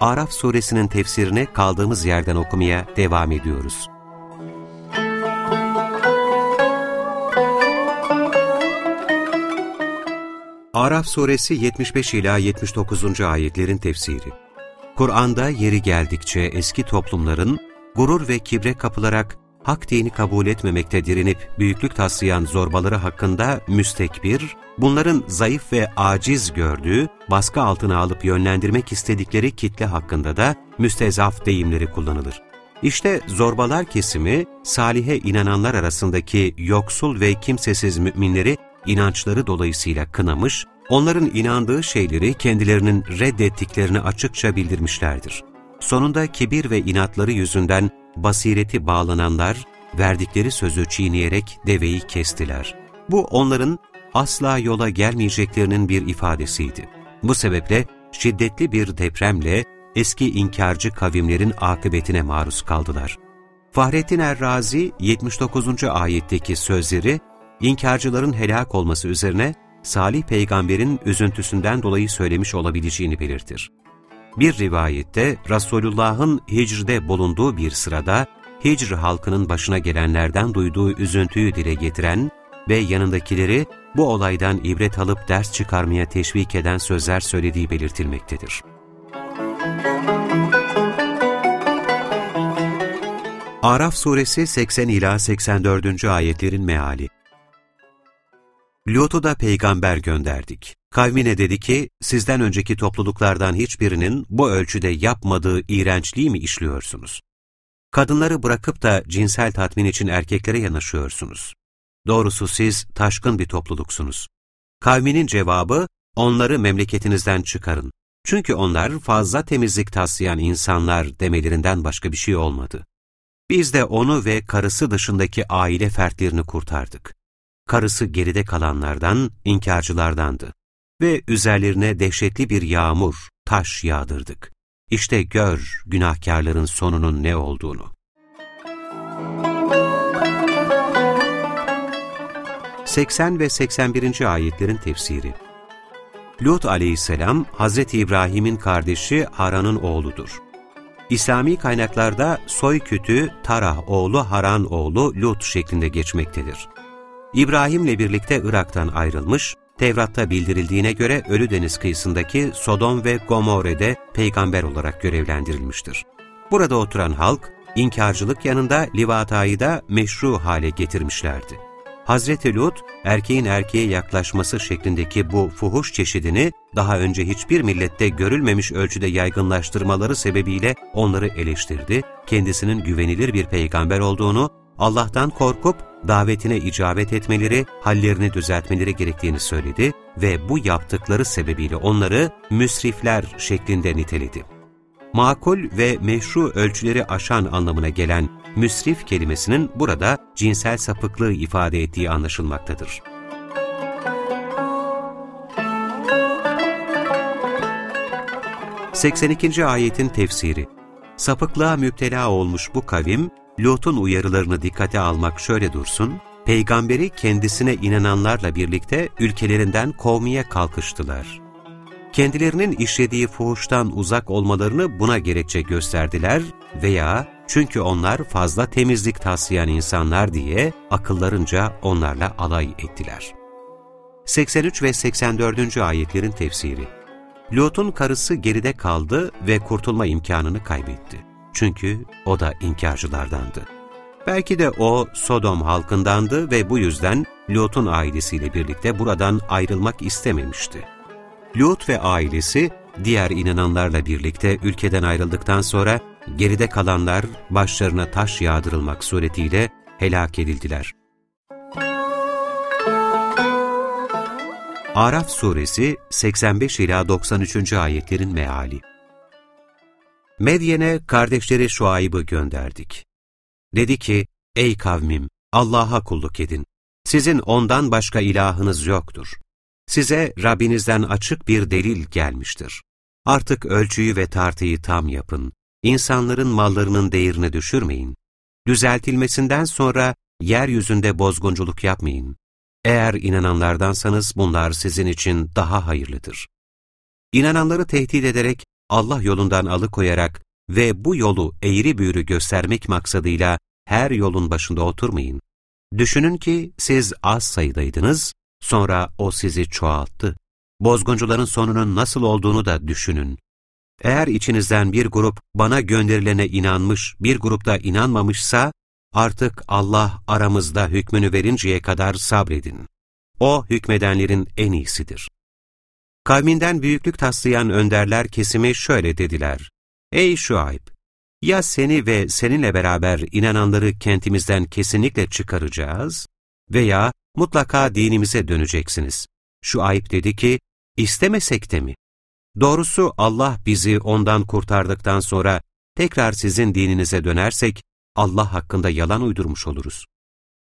Araf suresinin tefsirini kaldığımız yerden okumaya devam ediyoruz. Araf suresi 75 ila 79. ayetlerin tefsiri. Kur'an'da yeri geldikçe eski toplumların gurur ve kibre kapılarak hak dini kabul etmemekte direnip büyüklük taslayan zorbaları hakkında müstekbir, bunların zayıf ve aciz gördüğü, baskı altına alıp yönlendirmek istedikleri kitle hakkında da müstezaf deyimleri kullanılır. İşte zorbalar kesimi, salihe inananlar arasındaki yoksul ve kimsesiz müminleri inançları dolayısıyla kınamış, onların inandığı şeyleri kendilerinin reddettiklerini açıkça bildirmişlerdir. Sonunda kibir ve inatları yüzünden basireti bağlananlar, verdikleri sözü çiğneyerek deveyi kestiler. Bu onların asla yola gelmeyeceklerinin bir ifadesiydi. Bu sebeple şiddetli bir depremle eski inkarcı kavimlerin akıbetine maruz kaldılar. Fahrettin Errazi 79. ayetteki sözleri, inkarcıların helak olması üzerine Salih peygamberin üzüntüsünden dolayı söylemiş olabileceğini belirtir. Bir rivayette Resulullah'ın hicrde bulunduğu bir sırada Hicr halkının başına gelenlerden duyduğu üzüntüyü dile getiren ve yanındakileri bu olaydan ibret alıp ders çıkarmaya teşvik eden sözler söylediği belirtilmektedir. Araf suresi 80 ila 84. ayetlerin meali. Lut'u da peygamber gönderdik. Kavmine dedi ki, sizden önceki topluluklardan hiçbirinin bu ölçüde yapmadığı iğrençliği mi işliyorsunuz? Kadınları bırakıp da cinsel tatmin için erkeklere yanaşıyorsunuz. Doğrusu siz taşkın bir topluluksunuz. Kavminin cevabı, onları memleketinizden çıkarın. Çünkü onlar fazla temizlik taslayan insanlar demelerinden başka bir şey olmadı. Biz de onu ve karısı dışındaki aile fertlerini kurtardık. Karısı geride kalanlardan, inkarcılardandı ve üzerlerine dehşetli bir yağmur, taş yağdırdık. İşte gör günahkarların sonunun ne olduğunu. Seksen ve 81. ayetlerin tefsiri Lut aleyhisselam, Hazreti İbrahim'in kardeşi Haran'ın oğludur. İslami kaynaklarda soy kütü Tarah oğlu Haran oğlu Lut şeklinde geçmektedir. İbrahim'le birlikte Irak'tan ayrılmış, Tevrat'ta bildirildiğine göre Ölü Deniz kıyısındaki Sodom ve Gomorre'de peygamber olarak görevlendirilmiştir. Burada oturan halk, inkarcılık yanında livatayı da meşru hale getirmişlerdi. Hazreti Lut, erkeğin erkeğe yaklaşması şeklindeki bu fuhuş çeşidini daha önce hiçbir millette görülmemiş ölçüde yaygınlaştırmaları sebebiyle onları eleştirdi, kendisinin güvenilir bir peygamber olduğunu, Allah'tan korkup davetine icabet etmeleri, hallerini düzeltmeleri gerektiğini söyledi ve bu yaptıkları sebebiyle onları müsrifler şeklinde niteledi. Makul ve meşru ölçüleri aşan anlamına gelen müsrif kelimesinin burada cinsel sapıklığı ifade ettiği anlaşılmaktadır. ...82. ayetin tefsiri Sapıklığa müptela olmuş bu kavim, Lut'un uyarılarını dikkate almak şöyle dursun, peygamberi kendisine inananlarla birlikte ülkelerinden kovmaya kalkıştılar. Kendilerinin işlediği fuhuştan uzak olmalarını buna gerekçe gösterdiler veya çünkü onlar fazla temizlik taslayan insanlar diye akıllarınca onlarla alay ettiler. 83 ve 84. ayetlerin tefsiri Lut'un karısı geride kaldı ve kurtulma imkanını kaybetti. Çünkü o da inkarcılardandı. Belki de o Sodom halkındandı ve bu yüzden Lut'un ailesiyle birlikte buradan ayrılmak istememişti. Lut ve ailesi diğer inananlarla birlikte ülkeden ayrıldıktan sonra geride kalanlar başlarına taş yağdırılmak suretiyle helak edildiler. Araf suresi 85 ila 93. ayetlerin meali Medyen'e kardeşleri Şuayb'ı gönderdik. Dedi ki, ey kavmim, Allah'a kulluk edin. Sizin ondan başka ilahınız yoktur. Size Rabbinizden açık bir delil gelmiştir. Artık ölçüyü ve tartıyı tam yapın. İnsanların mallarının değerini düşürmeyin. Düzeltilmesinden sonra yeryüzünde bozgunculuk yapmayın. Eğer inananlardansanız bunlar sizin için daha hayırlıdır. İnananları tehdit ederek, Allah yolundan alıkoyarak ve bu yolu eğri büğrü göstermek maksadıyla her yolun başında oturmayın. Düşünün ki siz az sayıdaydınız, sonra o sizi çoğalttı. Bozguncuların sonunun nasıl olduğunu da düşünün. Eğer içinizden bir grup bana gönderilene inanmış, bir grupta inanmamışsa, artık Allah aramızda hükmünü verinceye kadar sabredin. O hükmedenlerin en iyisidir. Kavminden büyüklük taslayan önderler kesimi şöyle dediler. Ey Şuayb! Ya seni ve seninle beraber inananları kentimizden kesinlikle çıkaracağız veya mutlaka dinimize döneceksiniz. Şuayb dedi ki, istemesek de mi? Doğrusu Allah bizi ondan kurtardıktan sonra tekrar sizin dininize dönersek Allah hakkında yalan uydurmuş oluruz.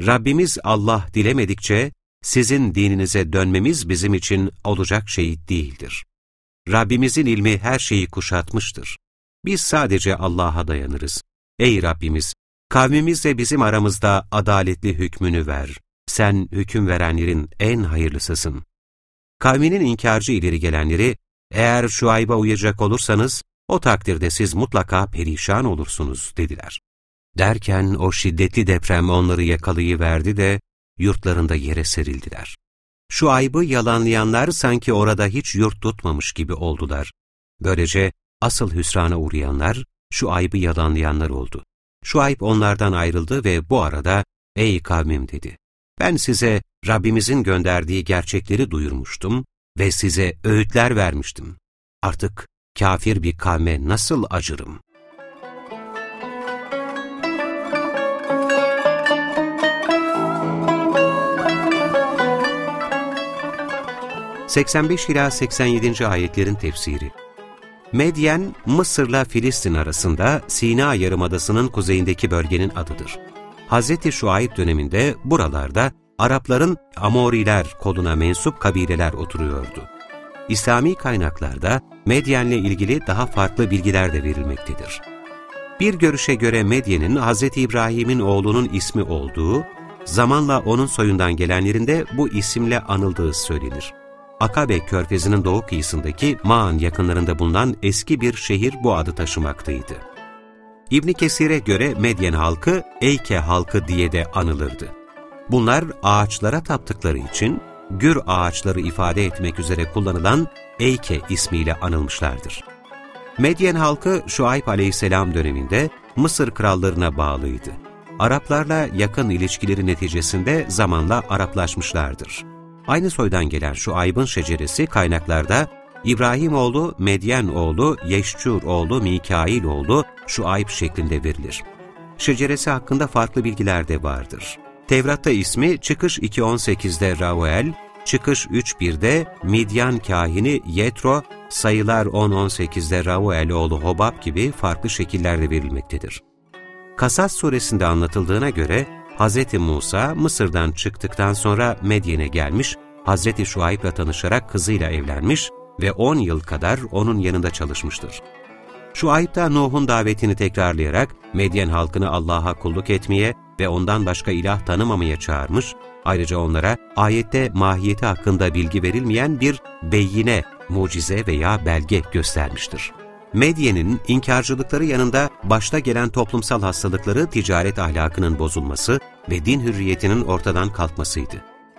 Rabbimiz Allah dilemedikçe sizin dininize dönmemiz bizim için olacak şey değildir. Rabbimizin ilmi her şeyi kuşatmıştır. Biz sadece Allah'a dayanırız. Ey Rabbimiz! Kavmimizle bizim aramızda adaletli hükmünü ver. Sen hüküm verenlerin en hayırlısısın. Kavminin inkarcı ileri gelenleri, eğer şu ayba uyacak olursanız, o takdirde siz mutlaka perişan olursunuz dediler. Derken o şiddetli deprem onları yakalayıverdi de yurtlarında yere serildiler. Şu aybı yalanlayanlar sanki orada hiç yurt tutmamış gibi oldular. Böylece asıl hüsrana uğrayanlar şu aybı yalanlayanlar oldu. Şu ayıp onlardan ayrıldı ve bu arada ''Ey kavmim'' dedi. ''Ben size Rabbimizin gönderdiği gerçekleri duyurmuştum ve size öğütler vermiştim. Artık kafir bir kavme nasıl acırım?'' 85 ila 87. ayetlerin tefsiri. Medyen, Mısır'la Filistin arasında Sina Yarımadası'nın kuzeyindeki bölgenin adıdır. Hz. Şuayb döneminde buralarda Arapların Amoriler koduna mensup kabileler oturuyordu. İslami kaynaklarda Medyen'le ilgili daha farklı bilgiler de verilmektedir. Bir görüşe göre Medyen'in Hz. İbrahim'in oğlunun ismi olduğu, zamanla onun soyundan gelenlerin de bu isimle anıldığı söylenir. Akabe körfezinin doğu kıyısındaki Maan yakınlarında bulunan eski bir şehir bu adı taşımaktaydı. İbn Kesir'e göre Medyen halkı Eyke halkı diye de anılırdı. Bunlar ağaçlara taptıkları için gür ağaçları ifade etmek üzere kullanılan Eyke ismiyle anılmışlardır. Medyen halkı Şuayb aleyhisselam döneminde Mısır krallarına bağlıydı. Araplarla yakın ilişkileri neticesinde zamanla Araplaşmışlardır. Aynı soydan gelen şu aybın şeceresi kaynaklarda İbrahim oğlu, Medyen oğlu, Yeşçur oğlu, Mikail oğlu şu ayıp şeklinde verilir. Şeceresi hakkında farklı bilgiler de vardır. Tevrat'ta ismi Çıkış 2.18'de Ravuel, Çıkış 3.1'de Midyan kahini Yetro, sayılar 10.18'de Ravuel oğlu Hobab gibi farklı şekillerde verilmektedir. Kasas suresinde anlatıldığına göre Hz. Musa Mısır'dan çıktıktan sonra Medyen'e gelmiş, Hz. Şuayb'la tanışarak kızıyla evlenmiş ve 10 yıl kadar onun yanında çalışmıştır. Şuayb da Nuh'un davetini tekrarlayarak Medyen halkını Allah'a kulluk etmeye ve ondan başka ilah tanımamaya çağırmış, ayrıca onlara ayette mahiyeti hakkında bilgi verilmeyen bir beyine, mucize veya belge göstermiştir. Medye'nin inkarcılıkları yanında başta gelen toplumsal hastalıkları ticaret ahlakının bozulması ve din hürriyetinin ortadan kalkmasıydı.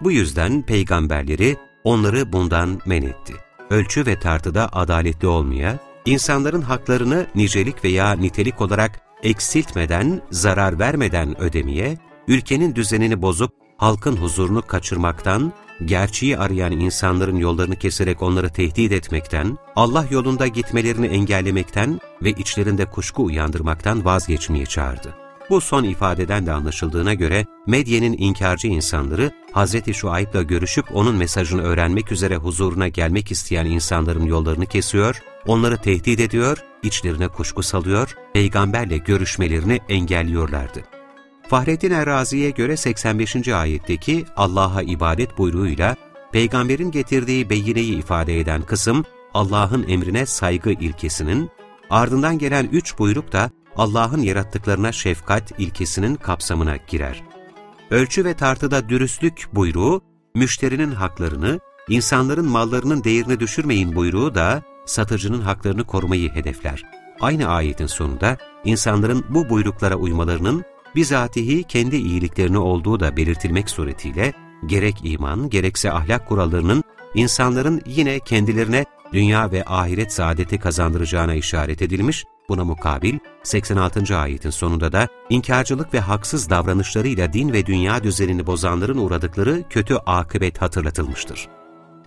Bu yüzden peygamberleri onları bundan men etti. Ölçü ve tartıda adaletli olmaya, insanların haklarını nicelik veya nitelik olarak eksiltmeden, zarar vermeden ödemeye, ülkenin düzenini bozup halkın huzurunu kaçırmaktan, gerçeği arayan insanların yollarını keserek onları tehdit etmekten, Allah yolunda gitmelerini engellemekten ve içlerinde kuşku uyandırmaktan vazgeçmeye çağırdı. Bu son ifadeden de anlaşıldığına göre Medye'nin inkarcı insanları Hz. Şuayb'la görüşüp onun mesajını öğrenmek üzere huzuruna gelmek isteyen insanların yollarını kesiyor, onları tehdit ediyor, içlerine kuşku salıyor, peygamberle görüşmelerini engelliyorlardı. Fahrettin Errazi'ye göre 85. ayetteki Allah'a ibadet buyruğuyla peygamberin getirdiği beyineyi ifade eden kısım Allah'ın emrine saygı ilkesinin, ardından gelen üç buyruk da Allah'ın yarattıklarına şefkat ilkesinin kapsamına girer. Ölçü ve tartıda dürüstlük buyruğu, müşterinin haklarını, insanların mallarının değerini düşürmeyin buyruğu da satıcının haklarını korumayı hedefler. Aynı ayetin sonunda insanların bu buyruklara uymalarının bizatihi kendi iyiliklerini olduğu da belirtilmek suretiyle gerek iman gerekse ahlak kurallarının insanların yine kendilerine dünya ve ahiret saadeti kazandıracağına işaret edilmiş, buna mukabil 86. ayetin sonunda da inkarcılık ve haksız davranışlarıyla din ve dünya düzenini bozanların uğradıkları kötü akıbet hatırlatılmıştır.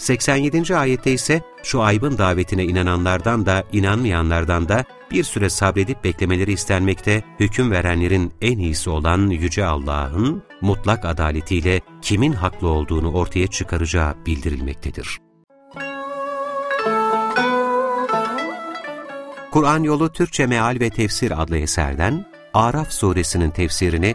87. ayette ise şu aybın davetine inananlardan da inanmayanlardan da bir süre sabredip beklemeleri istenmekte, hüküm verenlerin en iyisi olan Yüce Allah'ın mutlak adaletiyle kimin haklı olduğunu ortaya çıkaracağı bildirilmektedir. Kur'an Yolu Türkçe Meal ve Tefsir adlı eserden Araf suresinin tefsirini